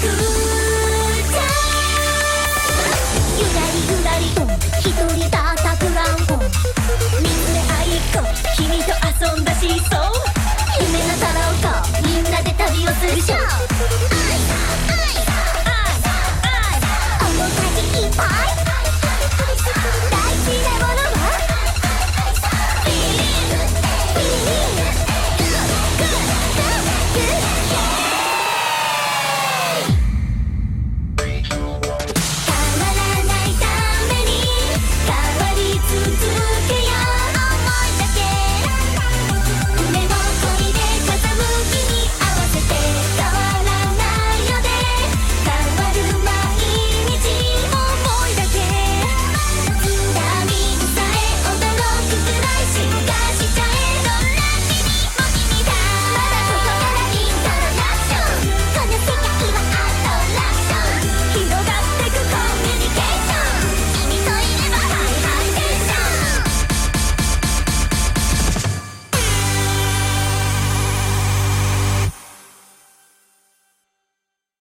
groove.